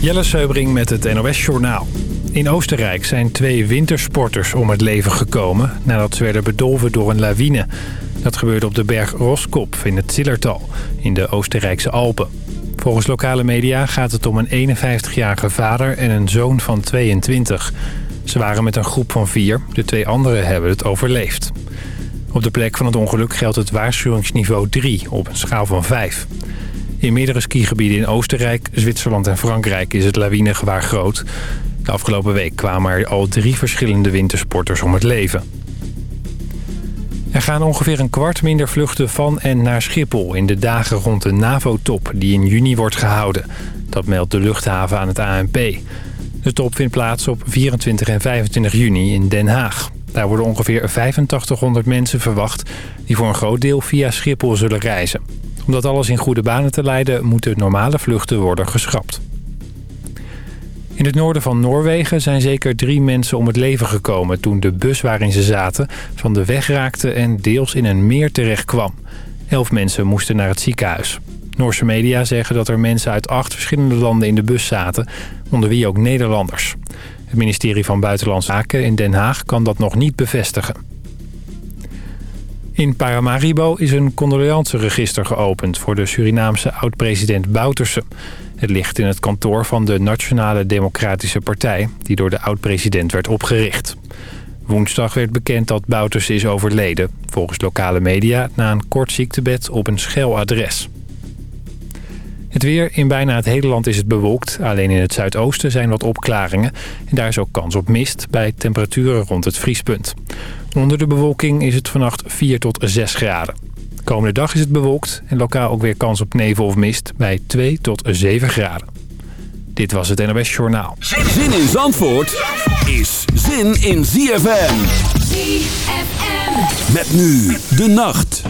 Jelle Seubring met het NOS Journaal. In Oostenrijk zijn twee wintersporters om het leven gekomen... nadat ze werden bedolven door een lawine. Dat gebeurde op de berg Roskop in het Zillertal, in de Oostenrijkse Alpen. Volgens lokale media gaat het om een 51-jarige vader en een zoon van 22. Ze waren met een groep van vier. De twee anderen hebben het overleefd. Op de plek van het ongeluk geldt het waarschuwingsniveau 3 op een schaal van 5. In meerdere skigebieden in Oostenrijk, Zwitserland en Frankrijk is het lawinegewaar groot. De afgelopen week kwamen er al drie verschillende wintersporters om het leven. Er gaan ongeveer een kwart minder vluchten van en naar Schiphol... in de dagen rond de NAVO-top die in juni wordt gehouden. Dat meldt de luchthaven aan het ANP. De top vindt plaats op 24 en 25 juni in Den Haag. Daar worden ongeveer 8500 mensen verwacht... die voor een groot deel via Schiphol zullen reizen. Om dat alles in goede banen te leiden... moeten normale vluchten worden geschrapt. In het noorden van Noorwegen zijn zeker drie mensen om het leven gekomen... toen de bus waarin ze zaten van de weg raakte en deels in een meer terecht kwam. Elf mensen moesten naar het ziekenhuis. Noorse media zeggen dat er mensen uit acht verschillende landen in de bus zaten... onder wie ook Nederlanders. Het ministerie van Buitenlandse Zaken in Den Haag kan dat nog niet bevestigen. In Paramaribo is een condoleanceregister geopend voor de Surinaamse oud-president Bouterse. Het ligt in het kantoor van de Nationale Democratische Partij... die door de oud-president werd opgericht. Woensdag werd bekend dat Bouterse is overleden. Volgens lokale media na een kort ziektebed op een adres. Het weer in bijna het hele land is het bewolkt. Alleen in het zuidoosten zijn wat opklaringen. En daar is ook kans op mist bij temperaturen rond het vriespunt. Onder de bewolking is het vannacht 4 tot 6 graden. Komende dag is het bewolkt en lokaal ook weer kans op nevel of mist bij 2 tot 7 graden. Dit was het NOS Journaal. Zin in Zandvoort is zin in ZFM. ZFM. Met nu de nacht.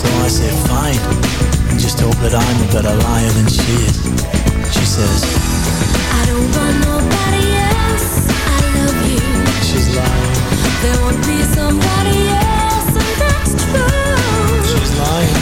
So I said, fine, and just hope that I'm a better liar than she is. She says, I don't want nobody else, I love you. She's lying. There won't be somebody else, and that's true. She's lying.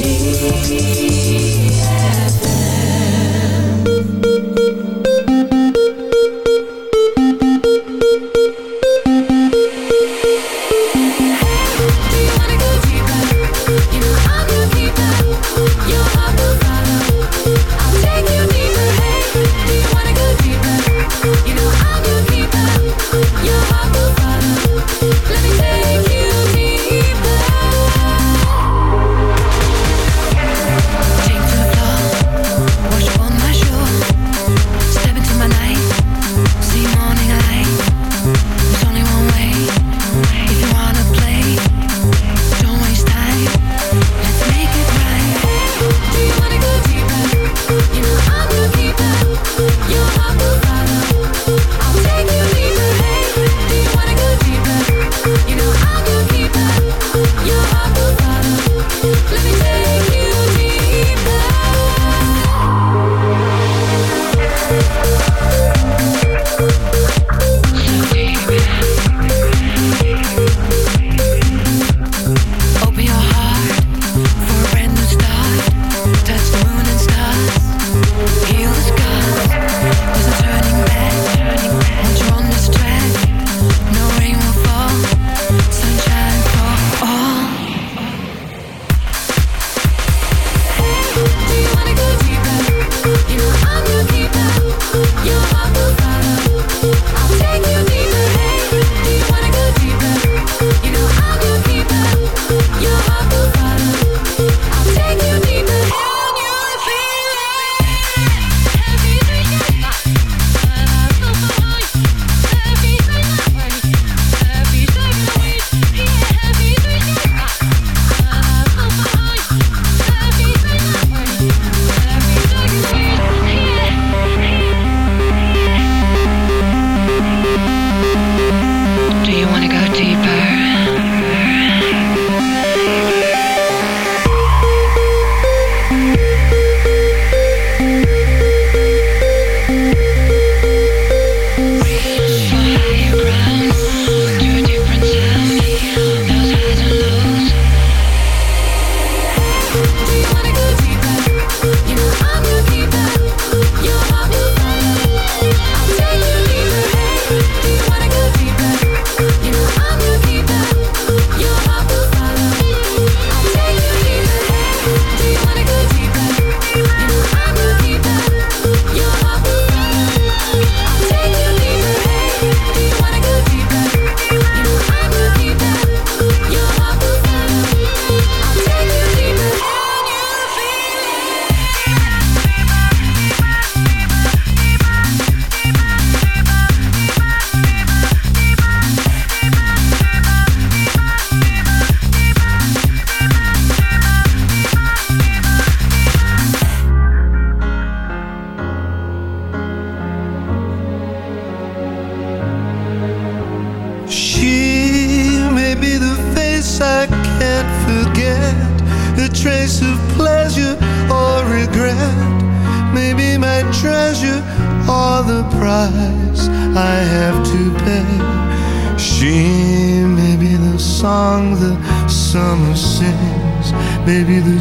ti.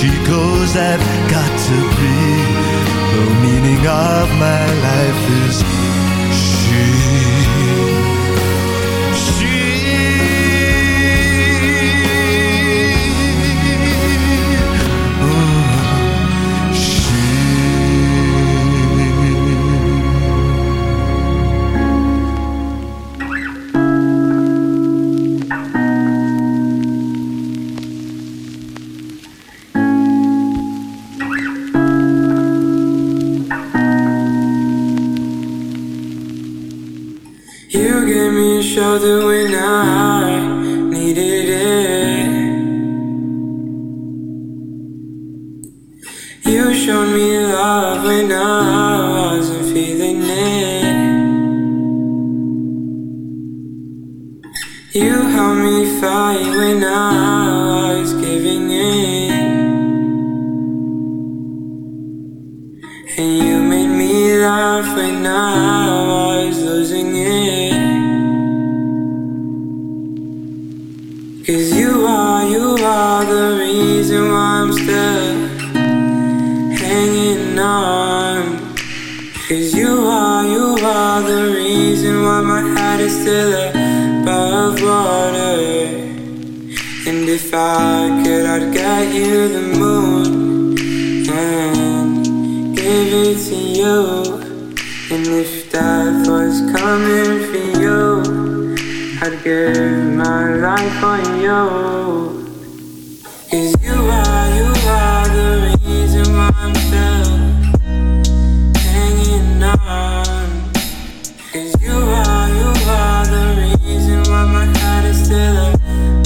she goes, I've got to be. to you. And if death was coming for you, I'd give my life for you. Cause you are, you are the reason why I'm still hanging on. Cause you are, you are the reason why my heart is still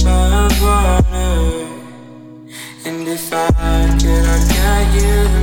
above water. And if I could, I'd get you.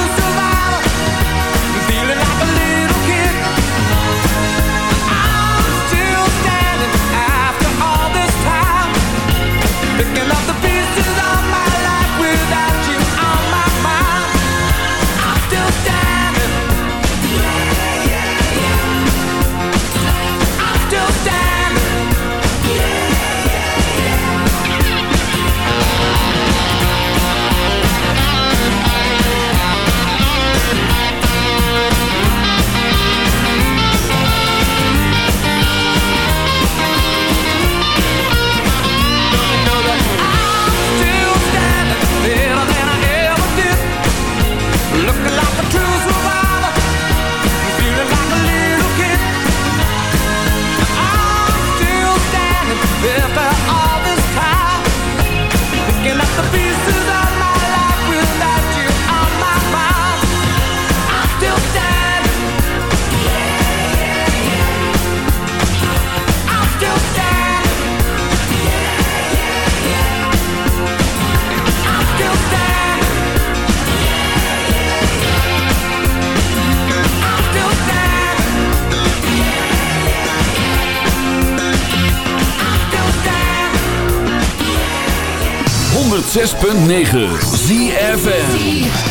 6.9 ZFN